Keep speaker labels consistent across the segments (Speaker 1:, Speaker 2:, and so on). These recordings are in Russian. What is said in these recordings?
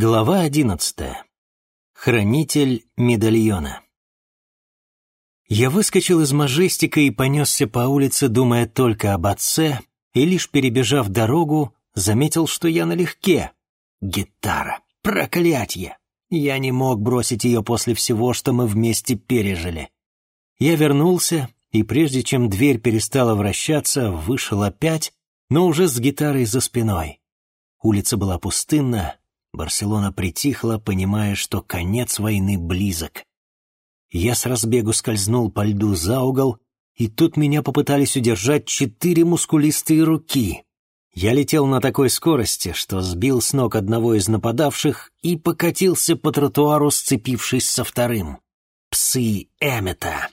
Speaker 1: Глава одиннадцатая. Хранитель медальона. Я выскочил из мажестика и понесся по улице, думая только об отце, и лишь перебежав дорогу, заметил, что я налегке. Гитара. Проклятье! Я не мог бросить ее после всего, что мы вместе пережили. Я вернулся, и прежде чем дверь перестала вращаться, вышел опять, но уже с гитарой за спиной. Улица была пустынна, Барселона притихла, понимая, что конец войны близок. Я с разбегу скользнул по льду за угол, и тут меня попытались удержать четыре мускулистые руки. Я летел на такой скорости, что сбил с ног одного из нападавших и покатился по тротуару, сцепившись со вторым. Псы Эммета.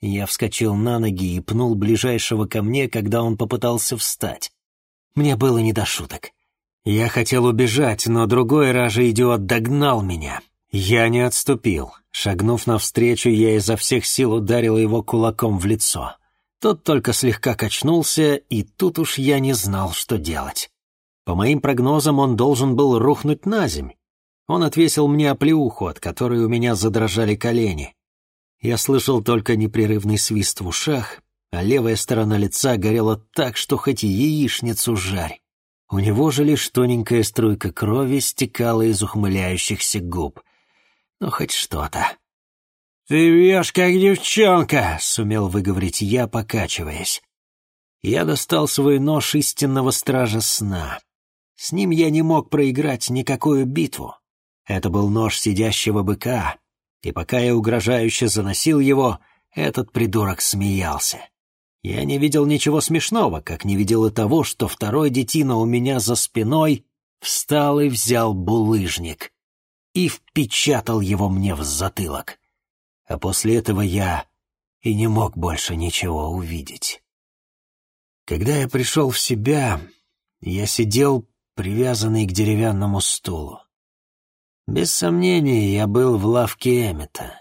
Speaker 1: Я вскочил на ноги и пнул ближайшего ко мне, когда он попытался встать. Мне было не до шуток. Я хотел убежать, но другой ража-идиот догнал меня. Я не отступил. Шагнув навстречу, я изо всех сил ударил его кулаком в лицо. Тот только слегка качнулся, и тут уж я не знал, что делать. По моим прогнозам, он должен был рухнуть на земь. Он отвесил мне оплеуху, от которой у меня задрожали колени. Я слышал только непрерывный свист в ушах, а левая сторона лица горела так, что хоть яичницу жарь. У него же лишь тоненькая струйка крови стекала из ухмыляющихся губ. Ну, хоть что-то. «Ты вьешь, как девчонка!» — сумел выговорить я, покачиваясь. Я достал свой нож истинного стража сна. С ним я не мог проиграть никакую битву. Это был нож сидящего быка, и пока я угрожающе заносил его, этот придурок смеялся. Я не видел ничего смешного, как не видел и того, что второй детина у меня за спиной встал и взял булыжник и впечатал его мне в затылок. А после этого я и не мог больше ничего увидеть. Когда я пришел в себя, я сидел привязанный к деревянному стулу. Без сомнения, я был в лавке Эммета.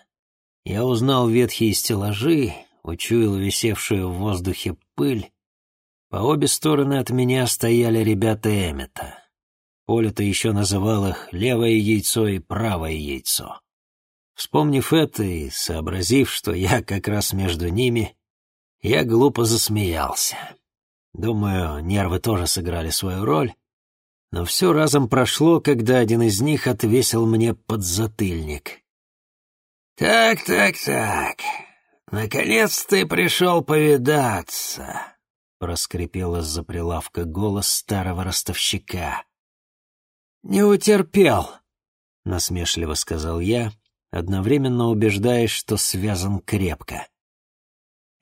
Speaker 1: Я узнал ветхие стеллажи, учуял висевшую в воздухе пыль. По обе стороны от меня стояли ребята Эммета. Оля-то еще называл их «левое яйцо» и «правое яйцо». Вспомнив это и сообразив, что я как раз между ними, я глупо засмеялся. Думаю, нервы тоже сыграли свою роль, но все разом прошло, когда один из них отвесил мне подзатыльник. «Так, так, так, «Наконец ты пришел повидаться», — проскрипел из-за прилавка голос старого ростовщика. «Не утерпел», — насмешливо сказал я, одновременно убеждаясь, что связан крепко.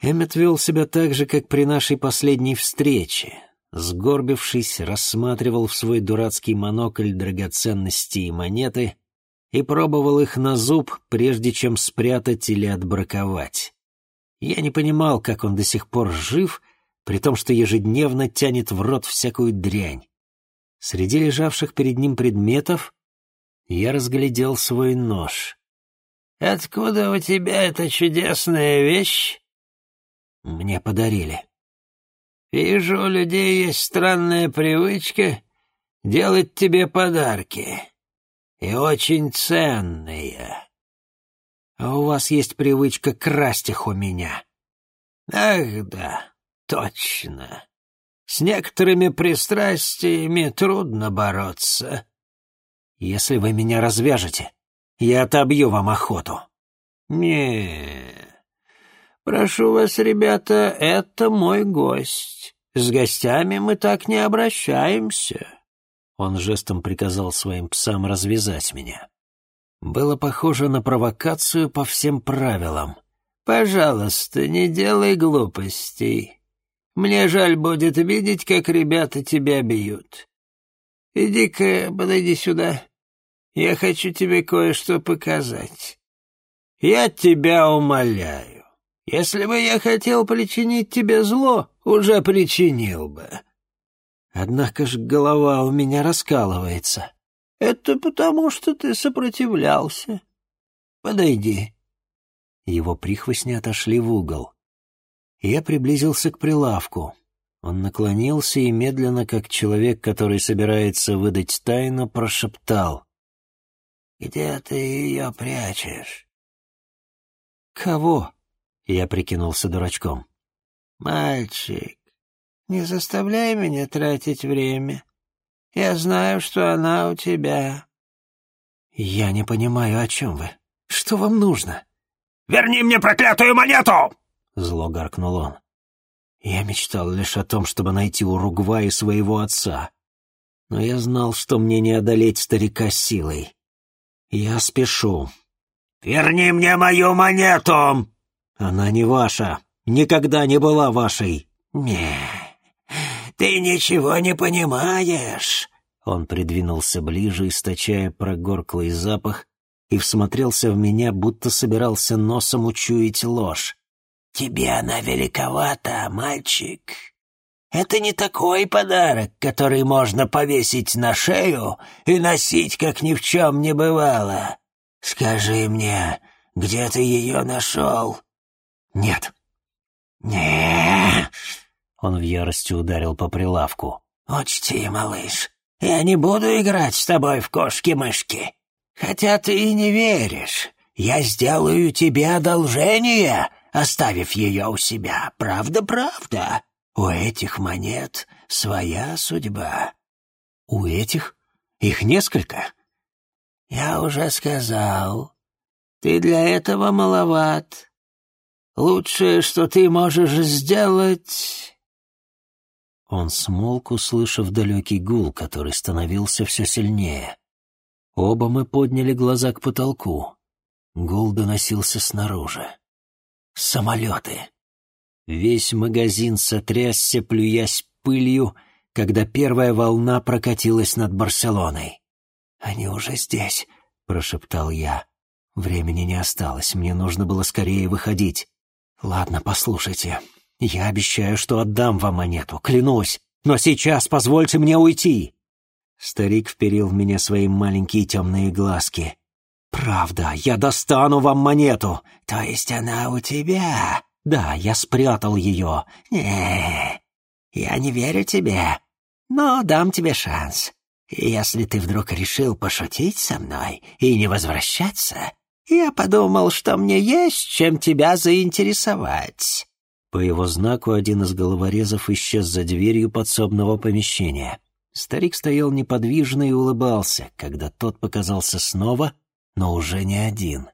Speaker 1: Эммет вел себя так же, как при нашей последней встрече. Сгорбившись, рассматривал в свой дурацкий монокль драгоценности и монеты и пробовал их на зуб, прежде чем спрятать или отбраковать. Я не понимал, как он до сих пор жив, при том, что ежедневно тянет в рот всякую дрянь. Среди лежавших перед ним предметов я разглядел свой нож. «Откуда у тебя эта чудесная вещь?» «Мне подарили». «Вижу, у людей есть странная привычка делать тебе подарки. И очень ценные а у вас есть привычка красть их у меня». «Ах да, точно. С некоторыми пристрастиями трудно бороться». «Если вы меня развяжете, я отобью вам охоту». «Не, прошу вас, ребята, это мой гость. С гостями мы так не обращаемся». Он жестом приказал своим псам развязать меня было похоже на провокацию по всем правилам. «Пожалуйста, не делай глупостей. Мне жаль будет видеть, как ребята тебя бьют. Иди-ка, подойди сюда. Я хочу тебе кое-что показать. Я тебя умоляю. Если бы я хотел причинить тебе зло, уже причинил бы». Однако ж голова у меня раскалывается. Это потому, что ты сопротивлялся. Подойди. Его прихвостни отошли в угол. Я приблизился к прилавку. Он наклонился и медленно, как человек, который собирается выдать тайну, прошептал.
Speaker 2: Где ты ее прячешь?»
Speaker 1: «Кого?» — я прикинулся дурачком.
Speaker 2: «Мальчик, не заставляй меня тратить время. Я знаю, что она у тебя».
Speaker 1: «Я не понимаю, о чем вы. Что вам нужно?»
Speaker 2: «Верни мне проклятую монету!»
Speaker 1: — зло гаркнул он. Я мечтал лишь о том, чтобы найти Уругвай своего отца. Но я знал, что мне не одолеть старика силой. Я спешу.
Speaker 2: «Верни мне мою монету!»
Speaker 1: «Она не ваша. Никогда не была вашей».
Speaker 2: «Не, ты ничего не понимаешь».
Speaker 1: Он придвинулся ближе, источая прогорклый запах, и всмотрелся в меня, будто собирался носом учуять ложь.
Speaker 2: «Тебе она великовата, мальчик. Это не такой подарок, который можно повесить на шею и носить, как ни в чем не бывало. Скажи мне, где ты ее нашел?»
Speaker 1: «Нет».
Speaker 2: «Не...»
Speaker 1: Он в ярости ударил по прилавку.
Speaker 2: «Учти, малыш, я не буду играть с тобой в кошки-мышки. Хотя ты и не веришь. Я сделаю тебе одолжение, оставив ее у себя. Правда-правда. У этих монет своя судьба».
Speaker 1: «У этих? Их несколько?»
Speaker 2: «Я уже сказал. Ты для этого маловат. Лучшее, что ты можешь сделать...»
Speaker 1: Он смолк, услышав далекий гул, который становился все сильнее. Оба мы подняли глаза к потолку. Гул доносился снаружи. Самолеты. Весь магазин сотрясся, плюясь пылью, когда первая волна прокатилась над Барселоной. «Они уже здесь», — прошептал я. Времени не осталось, мне нужно было скорее выходить. «Ладно, послушайте. Я обещаю, что отдам вам монету, клянусь, но сейчас позвольте мне уйти». Старик вперил в меня свои маленькие темные глазки. «Правда, я достану вам монету!»
Speaker 2: «То есть она у тебя?»
Speaker 1: «Да, я спрятал ее».
Speaker 2: «Не, я не верю тебе, но дам тебе шанс. Если ты вдруг решил пошутить со мной и не возвращаться, я подумал, что мне есть чем тебя заинтересовать».
Speaker 1: По его знаку один из головорезов исчез за дверью подсобного помещения. Старик стоял неподвижно и улыбался, когда тот показался снова, но уже не один.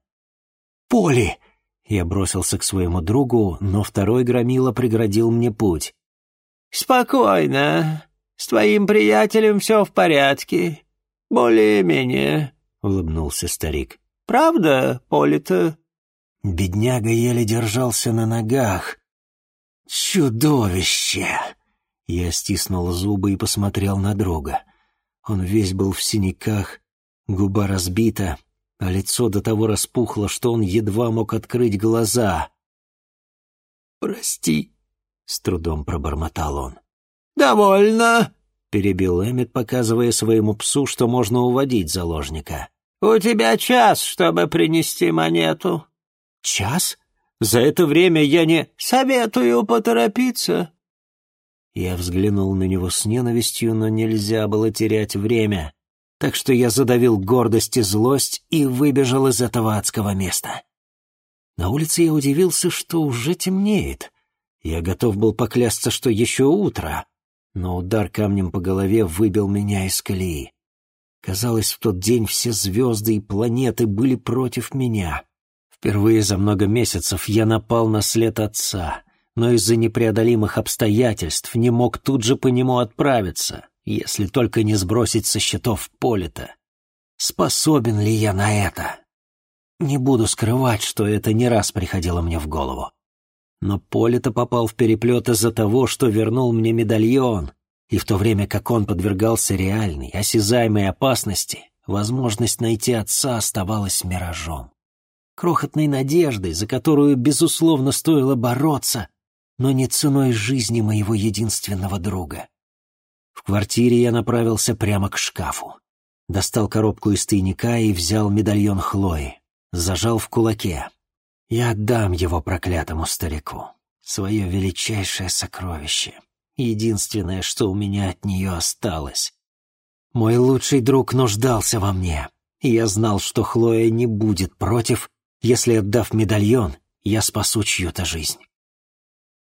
Speaker 1: «Поли!» Я бросился к своему другу, но второй громила преградил мне путь.
Speaker 2: «Спокойно. С твоим приятелем все в порядке. Более-менее», — улыбнулся старик. «Правда, Поли-то?»
Speaker 1: Бедняга еле держался на ногах. «Чудовище!» Я стиснул зубы и посмотрел на друга. Он весь был в синяках, губа разбита, а лицо до того распухло, что он едва мог открыть глаза.
Speaker 2: «Прости», — с трудом пробормотал он.
Speaker 1: «Довольно», — перебил Эммет, показывая своему псу, что можно уводить заложника.
Speaker 2: «У тебя час, чтобы принести монету».
Speaker 1: «Час? За это время я не...»
Speaker 2: «Советую поторопиться»,
Speaker 1: я взглянул на него с ненавистью, но нельзя было терять время, так что я задавил гордость и злость и выбежал из этого адского места. На улице я удивился, что уже темнеет. Я готов был поклясться, что еще утро, но удар камнем по голове выбил меня из колеи. Казалось, в тот день все звезды и планеты были против меня. Впервые за много месяцев я напал на след отца — но из-за непреодолимых обстоятельств не мог тут же по нему отправиться, если только не сбросить со счетов Полита. Способен ли я на это? Не буду скрывать, что это не раз приходило мне в голову. Но Полита попал в переплет из-за того, что вернул мне медальон, и в то время как он подвергался реальной, осязаемой опасности, возможность найти отца оставалась миражом. Крохотной надеждой, за которую, безусловно, стоило бороться, но не ценой жизни моего единственного друга. В квартире я направился прямо к шкафу. Достал коробку из тайника и взял медальон Хлои. Зажал в кулаке. Я отдам его проклятому старику. Свое величайшее сокровище. Единственное, что у меня от нее осталось. Мой лучший друг нуждался во мне. и я знал, что Хлоя не будет против, если, отдав медальон, я спасу чью-то жизнь.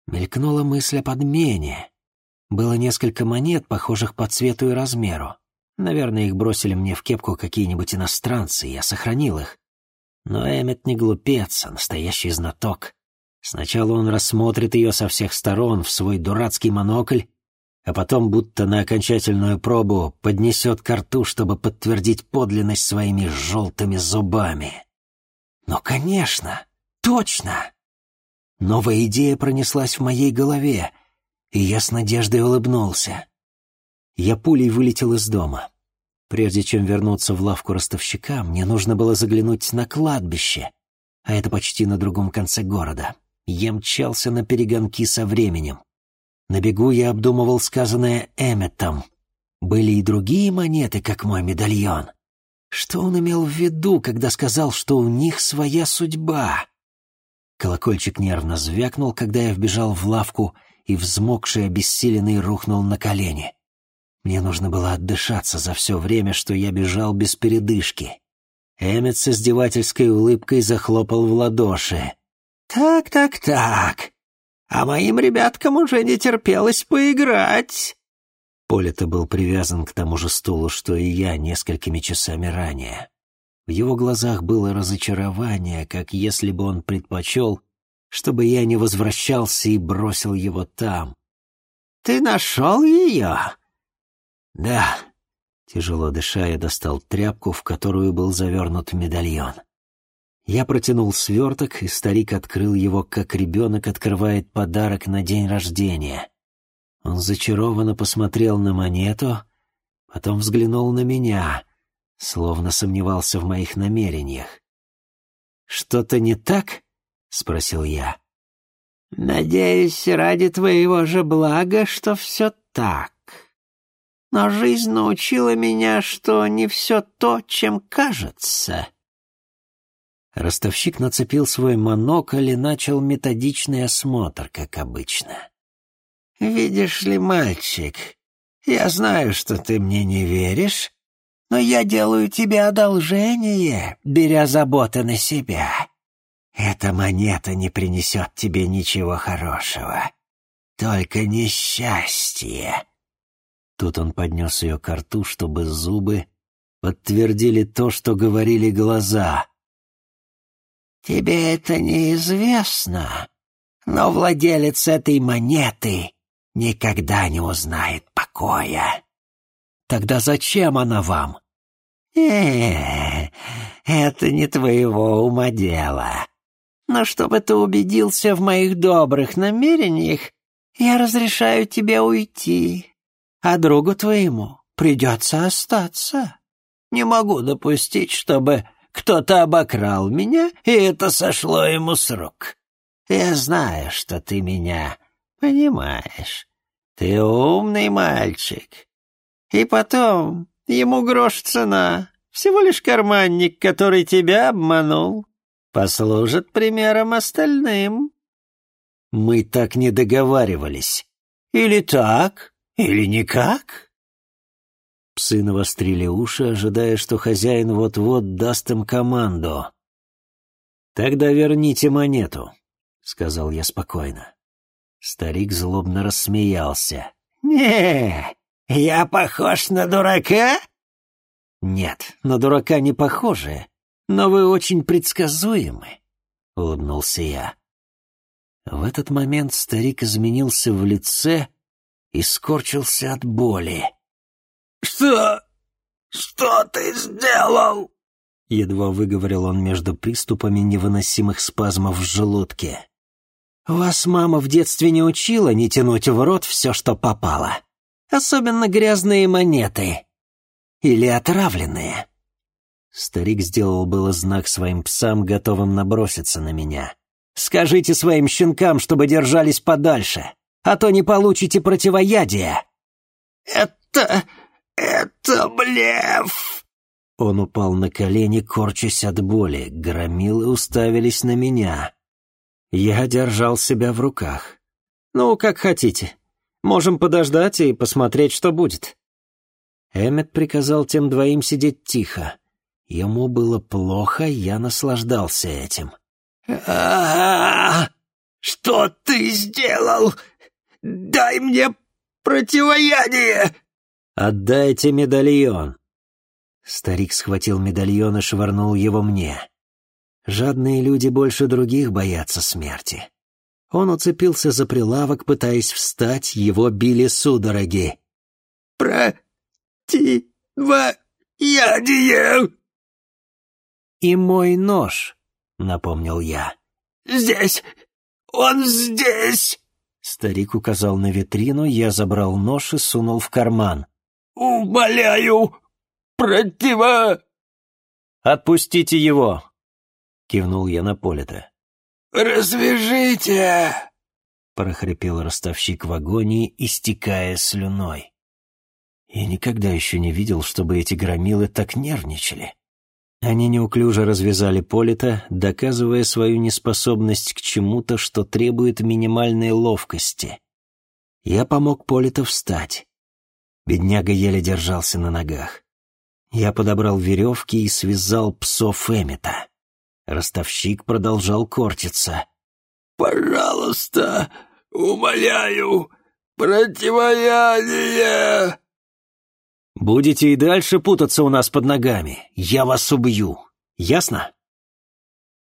Speaker 1: Мелькнула мысль о подмене. Было несколько монет, похожих по цвету и размеру. Наверное, их бросили мне в кепку какие-нибудь иностранцы, я сохранил их. Но Эммет не глупец, а настоящий знаток. Сначала он рассмотрит ее со всех сторон в свой дурацкий монокль, а потом, будто на окончательную пробу, поднесет ко рту, чтобы подтвердить подлинность своими желтыми зубами. Но, конечно, точно! Новая идея пронеслась в моей голове, и я с надеждой улыбнулся. Я пулей вылетел из дома. Прежде чем вернуться в лавку ростовщика, мне нужно было заглянуть на кладбище, а это почти на другом конце города. Я мчался на перегонки со временем. На бегу я обдумывал сказанное Эмметом. Были и другие монеты, как мой медальон. Что он имел в виду, когда сказал, что у них своя судьба? Колокольчик нервно звякнул, когда я вбежал в лавку и, взмокший, обессиленный, рухнул на колени. Мне нужно было отдышаться за все время, что я бежал без передышки. Эммет с издевательской улыбкой захлопал в ладоши. «Так, так, так. А моим ребяткам уже не терпелось поиграть». Полето был привязан к тому же стулу, что и я несколькими часами ранее. В его глазах было разочарование, как если бы он предпочел, чтобы я не возвращался и бросил его там. «Ты нашел ее?» «Да». Тяжело дыша, я достал тряпку, в которую был завернут медальон. Я протянул сверток, и старик открыл его, как ребенок открывает подарок на день рождения. Он зачарованно посмотрел на монету, потом взглянул на меня, словно сомневался в моих намерениях. «Что-то не так?» — спросил я. «Надеюсь, ради твоего же блага, что все так. Но жизнь научила меня, что не все то, чем кажется». Ростовщик нацепил свой монокль и начал методичный осмотр, как обычно. «Видишь ли, мальчик, я знаю, что ты мне не веришь, но я делаю тебе одолжение, беря заботы на себя. Эта монета не принесет тебе ничего хорошего, только несчастье». Тут он поднес ее к рту, чтобы зубы подтвердили то, что говорили глаза — Тебе это неизвестно, но владелец этой монеты никогда не узнает покоя. Тогда зачем она вам? Э, это не твоего ума дело. Но чтобы ты убедился в моих добрых намерениях, я разрешаю тебе уйти, а другу твоему придется остаться. Не могу допустить, чтобы кто-то обокрал меня, и это сошло ему с рук. Я знаю, что ты меня понимаешь. Ты умный мальчик. И потом, ему грош цена. Всего лишь карманник, который тебя обманул. Послужит примером остальным. Мы так не договаривались. Или так, или никак. Псы навострили уши, ожидая, что хозяин вот-вот даст им команду. «Тогда верните монету», — сказал я спокойно. Старик злобно рассмеялся. «Не, я похож на дурака?» «Нет, на дурака не похожи, но вы очень предсказуемы», — улыбнулся я. В этот момент старик изменился в лице и скорчился от боли.
Speaker 2: «Что? Что ты сделал?»
Speaker 1: Едва выговорил он между приступами невыносимых спазмов в желудке. «Вас мама в детстве не учила не тянуть в рот все, что попало. Особенно грязные монеты. Или отравленные». Старик сделал было знак своим псам, готовым наброситься на меня. «Скажите своим щенкам, чтобы держались подальше, а то не получите противоядие».
Speaker 2: «Это... «Это блеф!»
Speaker 1: Он упал на колени, корчась от боли. Громилы уставились на меня. Я держал себя в руках. «Ну, как хотите. Можем подождать и посмотреть, что будет». Эммет приказал тем двоим сидеть тихо. Ему было плохо, я наслаждался этим.
Speaker 2: а, -а, -а Что ты сделал? Дай мне противоядие!»
Speaker 1: «Отдайте медальон!» Старик схватил медальон и швырнул его мне. Жадные люди больше других боятся смерти. Он уцепился за прилавок, пытаясь встать, его били судороги.
Speaker 2: «Противоядие!»
Speaker 1: «И мой нож», — напомнил я.
Speaker 2: «Здесь! Он здесь!»
Speaker 1: Старик указал на витрину, я забрал нож и сунул в карман.
Speaker 2: «Умоляю! Противо...»
Speaker 1: «Отпустите его!» — кивнул я на Полита.
Speaker 2: «Развяжите!»
Speaker 1: — прохрипел ростовщик в агонии, истекая слюной. Я никогда еще не видел, чтобы эти громилы так нервничали. Они неуклюже развязали Полита, доказывая свою неспособность к чему-то, что требует минимальной ловкости. Я помог Политу встать. Бедняга еле держался на ногах. Я подобрал веревки и связал псов Эмита. Ростовщик продолжал корчиться.
Speaker 2: «Пожалуйста, умоляю, противоядие!»
Speaker 1: Будете и дальше путаться у нас под ногами, я вас убью. Ясно?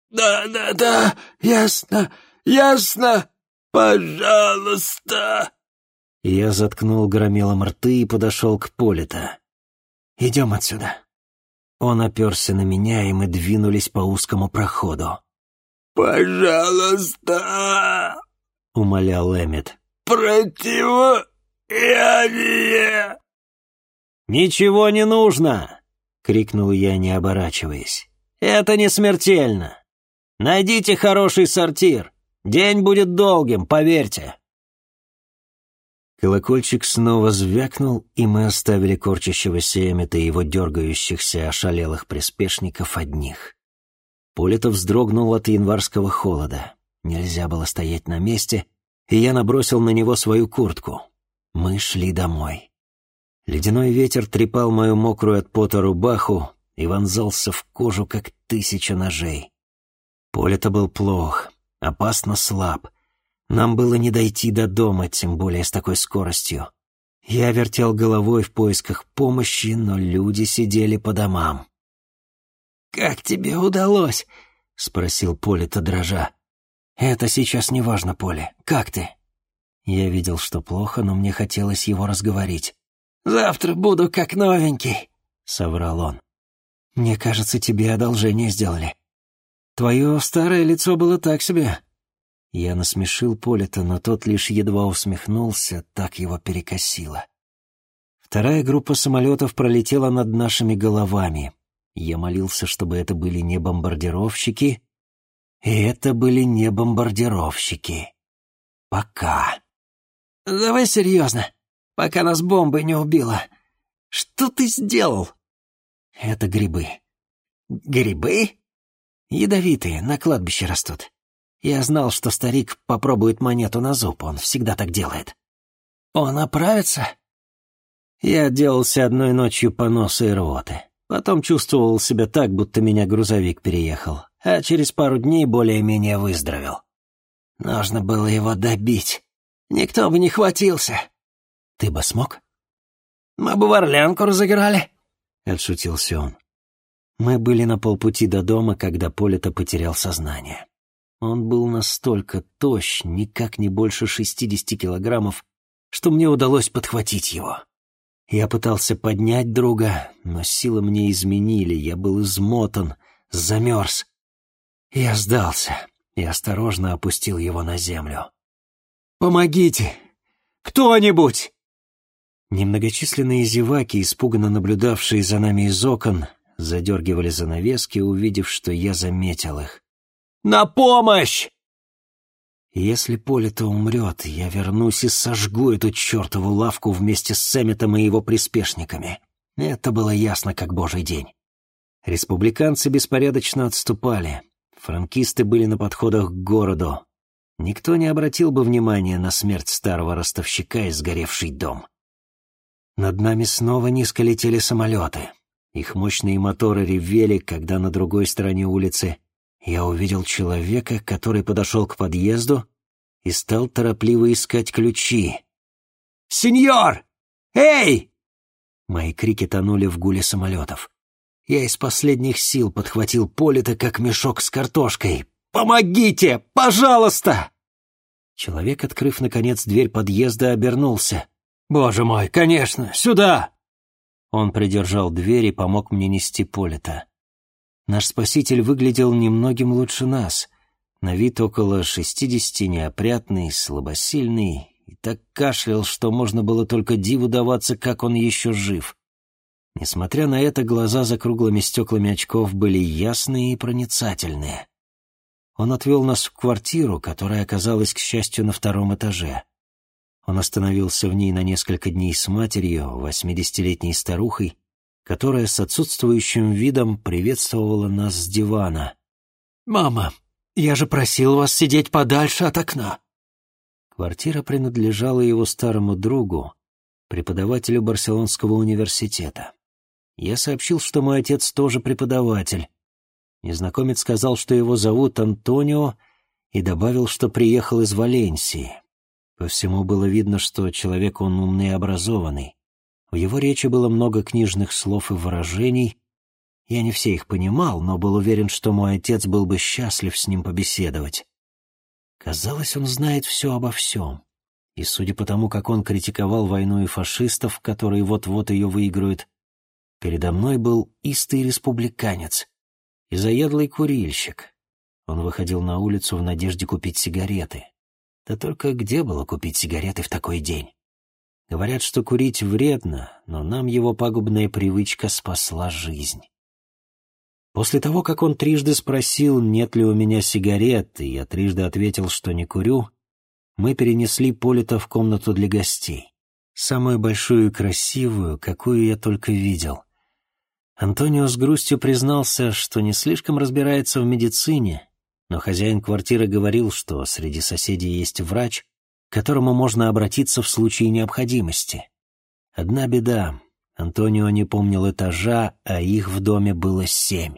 Speaker 2: Да, да, да, ясно, ясно. Пожалуйста.
Speaker 1: Я заткнул громилом рты и подошел к Полита. Идем отсюда. Он оперся на меня, и мы двинулись по узкому проходу.
Speaker 2: «Пожалуйста!»
Speaker 1: — умолял Эммет.
Speaker 2: «Противоядие!»
Speaker 1: «Ничего не нужно!» — крикнул я, не оборачиваясь. «Это не смертельно. Найдите хороший сортир. День будет долгим, поверьте». Колокольчик снова звякнул, и мы оставили корчащегося Эммета и его дергающихся ошалелых приспешников одних. Полето вздрогнул от январского холода. Нельзя было стоять на месте, и я набросил на него свою куртку. Мы шли домой. Ледяной ветер трепал мою мокрую от пота рубаху и вонзался в кожу, как тысяча ножей. Поле-то был плох, опасно слаб. Нам было не дойти до дома, тем более с такой скоростью. Я вертел головой в поисках помощи, но люди сидели по домам. «Как тебе удалось?» — спросил Поле-то дрожа. «Это сейчас не важно, Поле. Как ты?» Я видел, что плохо, но мне хотелось его разговорить. «Завтра буду как новенький», — соврал он. «Мне кажется, тебе одолжение сделали. Твое старое лицо было так себе». Я насмешил Полита, но тот лишь едва усмехнулся, так его перекосило. Вторая группа самолетов пролетела над нашими головами. Я молился, чтобы это были не бомбардировщики, и это были не бомбардировщики. Пока. «Давай серьезно», пока нас бомбой не убило. Что ты сделал?» «Это грибы». «Грибы?» «Ядовитые, на кладбище растут. Я знал, что старик попробует монету на зуб, он всегда так делает». «Он оправится?» Я отделался одной ночью поноса и рвоты. Потом чувствовал себя так, будто меня грузовик переехал, а через пару дней более-менее выздоровел. Нужно было его добить. Никто бы не хватился. Ты бы смог? Мы бы в Орлянку разыграли, — отшутился он. Мы были на полпути до дома, когда Полито потерял сознание. Он был настолько тощ, никак не больше шестидесяти килограммов, что мне удалось подхватить его. Я пытался поднять друга, но силы мне изменили, я был измотан, замерз. Я сдался и осторожно опустил его на землю. «Помогите! Кто-нибудь!» Немногочисленные зеваки, испуганно наблюдавшие за нами из окон, задергивали занавески, увидев, что я заметил их. «На помощь!» Если Полита умрет, я вернусь и сожгу эту чертову лавку вместе с Сэмметом и его приспешниками. Это было ясно, как божий день. Республиканцы беспорядочно отступали. Франкисты были на подходах к городу. Никто не обратил бы внимания на смерть старого ростовщика и сгоревший дом. Над нами снова низко летели самолеты. Их мощные моторы ревели, когда на другой стороне улицы я увидел человека, который подошел к подъезду и стал торопливо искать ключи. «Сеньор! Эй!» Мои крики тонули в гуле самолетов. Я из последних сил подхватил Полита, как мешок с картошкой. «Помогите! Пожалуйста!» Человек, открыв, наконец, дверь подъезда, обернулся. «Боже мой, конечно! Сюда!» Он придержал дверь и помог мне нести Полита. Наш спаситель выглядел немногим лучше нас. На вид около шестидесяти, неопрятный, слабосильный, и так кашлял, что можно было только диву даваться, как он еще жив. Несмотря на это, глаза за круглыми стеклами очков были ясные и проницательные. Он отвел нас в квартиру, которая оказалась, к счастью, на втором этаже. Он остановился в ней на несколько дней с матерью, восьмидесятилетней старухой, которая с отсутствующим видом приветствовала нас с дивана. «Мама, я же просил вас сидеть подальше от окна». Квартира принадлежала его старому другу, преподавателю Барселонского университета. Я сообщил, что мой отец тоже преподаватель. Незнакомец сказал, что его зовут Антонио, и добавил, что приехал из Валенсии. По всему было видно, что человек он умный и образованный. В его речи было много книжных слов и выражений. Я не все их понимал, но был уверен, что мой отец был бы счастлив с ним побеседовать. Казалось, он знает все обо всем. И судя по тому, как он критиковал войну и фашистов, которые вот-вот ее выиграют, передо мной был истый республиканец и заядлый курильщик. Он выходил на улицу в надежде купить сигареты. Да только где было купить сигареты в такой день? Говорят, что курить вредно, но нам его пагубная привычка спасла жизнь. После того, как он трижды спросил, нет ли у меня сигарет, и я трижды ответил, что не курю, мы перенесли Полита в комнату для гостей. Самую большую и красивую, какую я только видел. Антонио с грустью признался, что не слишком разбирается в медицине, но хозяин квартиры говорил, что среди соседей есть врач, к которому можно обратиться в случае необходимости. Одна беда. Антонио не помнил этажа, а их в доме было семь.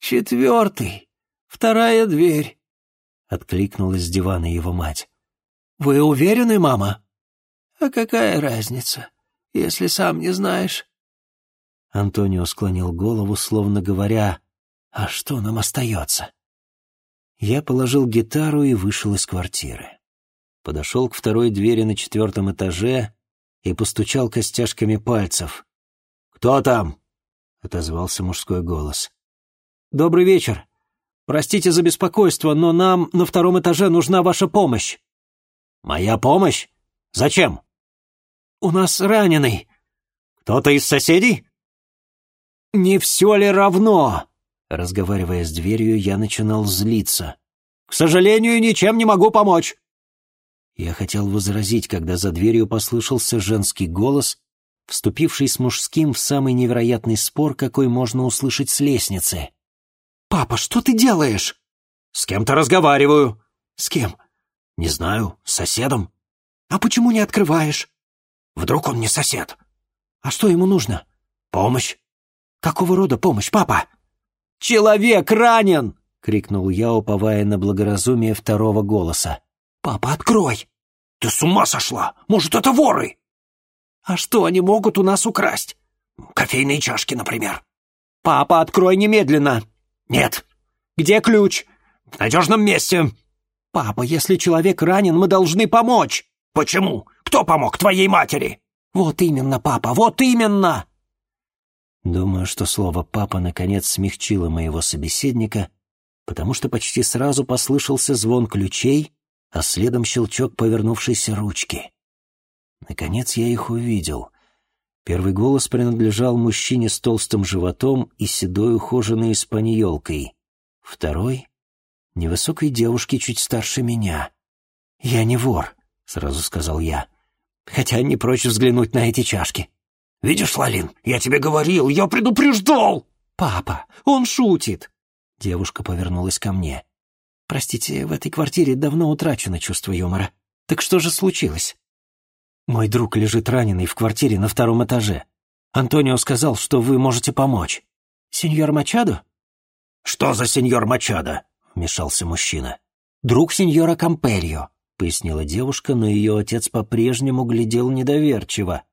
Speaker 2: «Четвертый. Вторая дверь», — откликнулась с дивана его мать. «Вы уверены, мама?» «А какая разница, если сам не знаешь?»
Speaker 1: Антонио склонил голову, словно говоря, «А что нам остается?» Я положил гитару и вышел из квартиры подошел к второй двери на четвертом этаже и постучал костяшками пальцев. «Кто там?» — отозвался мужской голос. «Добрый вечер. Простите за беспокойство, но нам на втором этаже нужна ваша помощь». «Моя помощь? Зачем?» «У нас раненый». «Кто-то из соседей?» «Не все ли равно?» Разговаривая с дверью, я начинал злиться. «К сожалению, ничем не могу помочь. Я хотел возразить, когда за дверью послышался женский голос, вступивший с мужским в самый невероятный спор, какой можно услышать с лестницы. «Папа, что ты делаешь?» «С кем-то разговариваю». «С кем?» «Не знаю, с соседом». «А почему не открываешь?» «Вдруг он не сосед?» «А что ему нужно?» «Помощь». «Какого рода помощь, папа?» «Человек ранен!» — крикнул я, уповая на благоразумие второго голоса. «Папа, открой!» «Ты с ума сошла? Может, это воры?» «А что они могут у нас украсть?» «Кофейные чашки, например». «Папа, открой немедленно!» «Нет». «Где ключ?» «В надежном месте». «Папа, если человек ранен, мы должны помочь». «Почему? Кто помог твоей матери?» «Вот именно, папа, вот именно!» Думаю, что слово «папа» наконец смягчило моего собеседника, потому что почти сразу послышался звон ключей, а следом щелчок повернувшейся ручки. Наконец я их увидел. Первый голос принадлежал мужчине с толстым животом и седой ухоженной испаньолкой. Второй — невысокой девушке чуть старше меня. «Я не вор», — сразу сказал я, «хотя не прочь взглянуть на эти чашки». «Видишь, Лалин, я тебе говорил, я предупреждал!» «Папа, он шутит!» Девушка повернулась ко мне. Простите, в этой квартире давно утрачено чувство юмора. Так что же случилось? Мой друг лежит раненый в квартире на втором этаже. Антонио сказал, что вы можете помочь. Сеньор Мачадо?
Speaker 2: Что за сеньор Мачадо?
Speaker 1: Вмешался мужчина. Друг сеньора Кампельо, пояснила девушка, но ее отец по-прежнему глядел недоверчиво.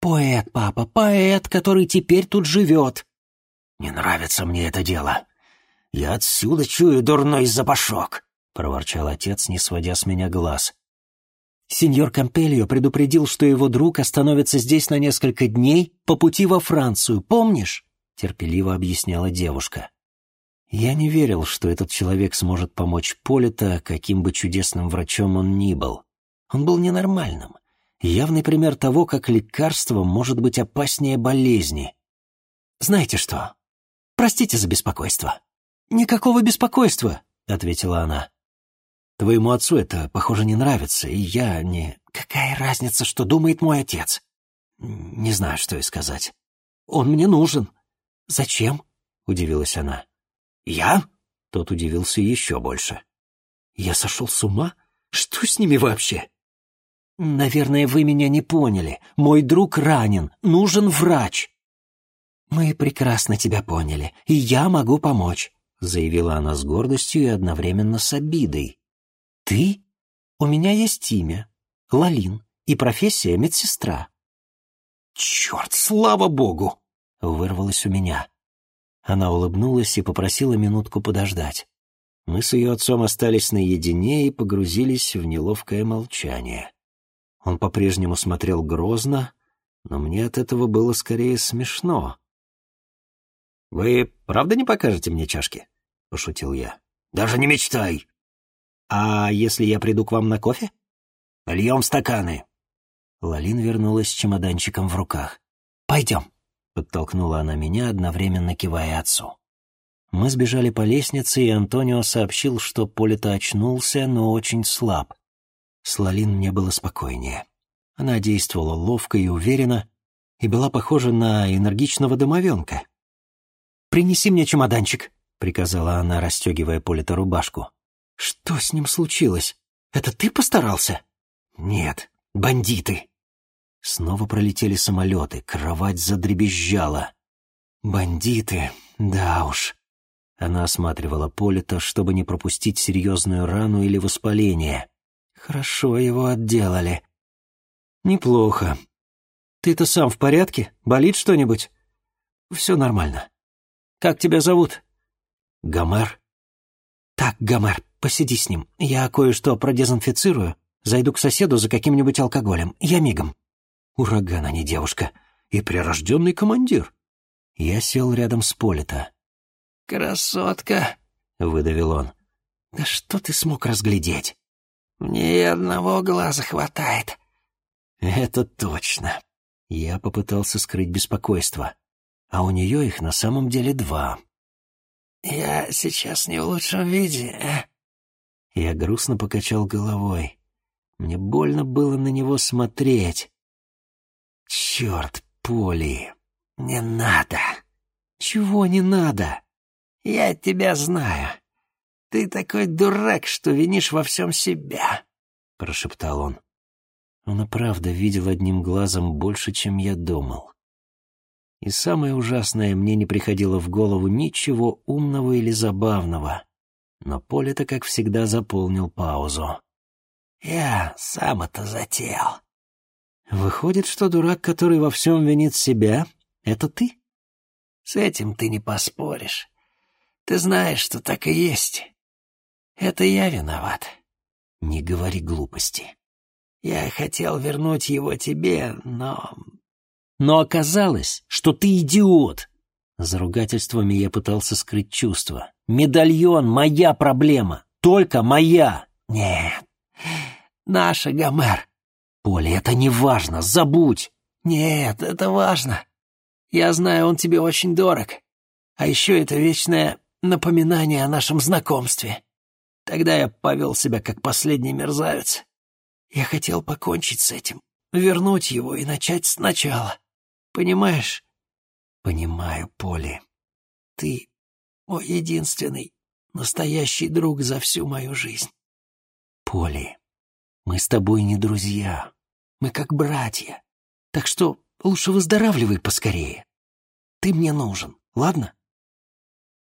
Speaker 1: Поэт, папа, поэт, который теперь тут живет.
Speaker 2: Не нравится мне это дело. Я отсюда чую дурной запашок, проворчал отец, не сводя с меня глаз.
Speaker 1: Сеньор Кампельо предупредил, что его друг остановится здесь на несколько дней по пути во Францию, помнишь? терпеливо объясняла девушка. Я не верил, что этот человек сможет помочь Полита, каким бы чудесным врачом он ни был. Он был ненормальным. Явный пример того, как лекарство может быть опаснее болезни. «Знаете что? Простите за беспокойство». «Никакого беспокойства», — ответила она. Твоему отцу это, похоже, не нравится, и я не... Какая разница, что думает мой отец? Не знаю, что и сказать. Он мне нужен. Зачем? Удивилась она.
Speaker 2: Я?
Speaker 1: Тот удивился еще больше. Я сошел с ума? Что с ними вообще? Наверное, вы меня не поняли. Мой друг ранен, нужен врач. Мы прекрасно тебя поняли, и я могу помочь, заявила она с гордостью и одновременно с обидой. «Ты? У меня есть имя. Лалин. И профессия медсестра».
Speaker 2: «Черт, слава богу!» — вырвалось у меня.
Speaker 1: Она улыбнулась и попросила минутку подождать. Мы с ее отцом остались наедине и погрузились в неловкое молчание. Он по-прежнему смотрел грозно, но мне от этого было скорее смешно.
Speaker 2: «Вы правда не покажете мне чашки?» — пошутил я. «Даже не мечтай!»
Speaker 1: «А если я приду к вам на кофе?»
Speaker 2: «Льем стаканы».
Speaker 1: Лалин вернулась с чемоданчиком в руках. «Пойдем», — подтолкнула она меня, одновременно кивая отцу. Мы сбежали по лестнице, и Антонио сообщил, что Полита очнулся, но очень слаб. С Лалин мне было спокойнее. Она действовала ловко и уверенно, и была похожа на энергичного домовенка. «Принеси мне чемоданчик», — приказала она, расстегивая Полита рубашку. «Что с ним случилось? Это ты постарался?» «Нет, бандиты!» Снова пролетели самолеты, кровать задребезжала. «Бандиты, да уж». Она осматривала Полита, чтобы не пропустить серьезную рану или воспаление. «Хорошо его отделали». «Неплохо. Ты-то сам в порядке? Болит что-нибудь?» «Все нормально. Как тебя зовут?» «Гомер». «Так, Гомер, Посиди с ним. Я кое-что продезинфицирую. Зайду к соседу за каким-нибудь алкоголем. Я мигом. Ураган, а не девушка. И прирожденный командир. Я сел рядом с Полита.
Speaker 2: «Красотка!» — выдавил он.
Speaker 1: «Да что ты смог разглядеть?»
Speaker 2: «Мне и одного глаза хватает».
Speaker 1: «Это точно». Я попытался скрыть беспокойство. А у нее их на самом деле два.
Speaker 2: «Я сейчас не в лучшем виде. Э?»
Speaker 1: Я грустно покачал головой. Мне больно было на него смотреть. Черт, Поли,
Speaker 2: не надо.
Speaker 1: Чего не надо?
Speaker 2: Я тебя знаю. Ты такой дурак, что винишь во всем себя, — прошептал он.
Speaker 1: Он и правда видел одним глазом больше, чем я думал. И самое ужасное, мне не приходило в голову ничего умного или забавного но Поле-то, как всегда, заполнил паузу.
Speaker 2: «Я сам это затеял».
Speaker 1: «Выходит, что дурак, который во всем винит себя, — это ты?»
Speaker 2: «С этим ты не поспоришь. Ты знаешь, что так и есть. Это я виноват».
Speaker 1: «Не говори глупости».
Speaker 2: «Я хотел вернуть его тебе, но...»
Speaker 1: «Но оказалось, что ты идиот!» За ругательствами я пытался скрыть чувства. «Медальон — моя проблема! Только моя!»
Speaker 2: «Нет, наша, Гомер!»
Speaker 1: «Поля, это не важно, забудь!»
Speaker 2: «Нет, это важно. Я знаю, он тебе очень дорог. А еще это вечное напоминание о нашем знакомстве. Тогда я повел себя как последний мерзавец. Я хотел покончить с этим, вернуть его и начать сначала. Понимаешь?»
Speaker 1: Понимаю, Поли.
Speaker 2: Ты мой единственный, настоящий друг за всю мою жизнь.
Speaker 1: Поли, мы с тобой не друзья. Мы как братья. Так что,
Speaker 2: Лучше выздоравливай поскорее. Ты мне нужен, ладно?»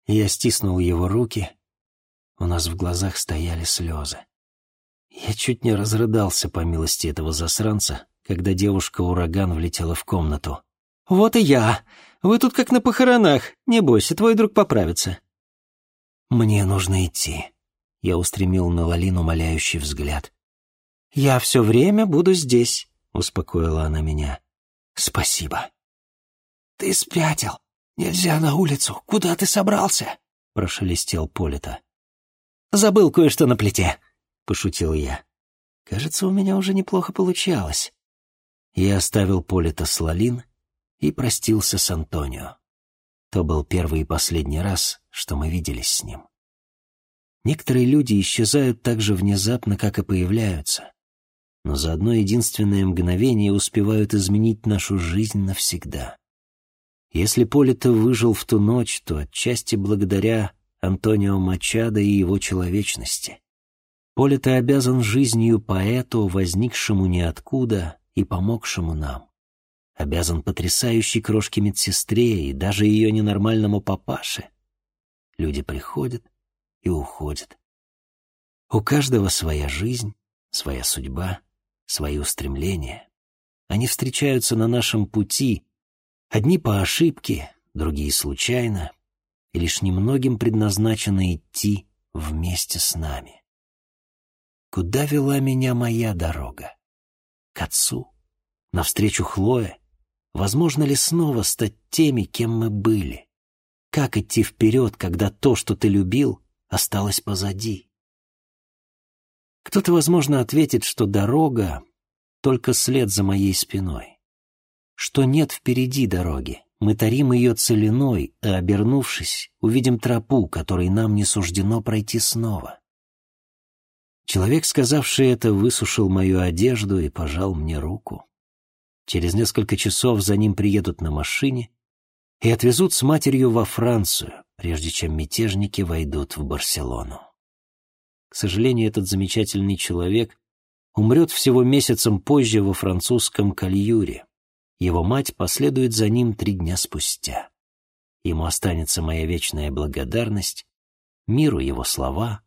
Speaker 1: Я стиснул его руки. У нас в глазах стояли слезы. Я чуть не разрыдался по милости этого засранца, когда девушка-ураган влетела в комнату. «Вот и я! Вы тут как на похоронах. Не бойся, твой друг поправится». «Мне нужно идти», — я устремил на Лалину моляющий взгляд. «Я все время буду здесь», — успокоила она меня. «Спасибо».
Speaker 2: «Ты спятил. Нельзя на улицу. Куда ты собрался?»
Speaker 1: — прошелестел Полита.
Speaker 2: «Забыл кое-что на плите», — пошутил я.
Speaker 1: Кажется, у меня уже неплохо получалось. Я оставил Полита с Лалин и простился с Антонио. То был первый и последний раз, что мы виделись с ним. Некоторые люди исчезают так же внезапно, как и появляются, но за одно единственное мгновение успевают изменить нашу жизнь навсегда. Если Полито выжил в ту ночь, то отчасти благодаря Антонио Мачадо и его человечности. Полито обязан жизнью поэту, возникшему ниоткуда и помогшему нам. Обязан потрясающей крошке медсестре и даже ее ненормальному папаше. Люди приходят и уходят. У каждого своя жизнь, своя судьба, свои устремления. Они встречаются на нашем пути, Одни по ошибке, другие случайно, и лишь немногим предназначено идти вместе с нами. Куда вела меня моя дорога? К отцу? Навстречу Хлое? Возможно ли снова стать теми, кем мы были? Как идти вперед, когда то, что ты любил, осталось позади? Кто-то, возможно, ответит, что дорога — только след за моей спиной что нет впереди дороги. Мы тарим ее целиной, а, обернувшись, увидим тропу, которой нам не суждено пройти снова. Человек, сказавший это, высушил мою одежду и пожал мне руку. Через несколько часов за ним приедут на машине и отвезут с матерью во Францию, прежде чем мятежники войдут в Барселону. К сожалению, этот замечательный человек умрет всего месяцем позже во французском Кальюре. Его мать последует за ним три дня спустя. Ему останется моя вечная благодарность, миру его слова,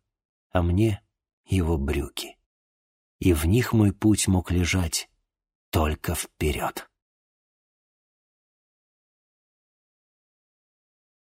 Speaker 1: а мне его брюки. И в них мой путь мог лежать только вперед.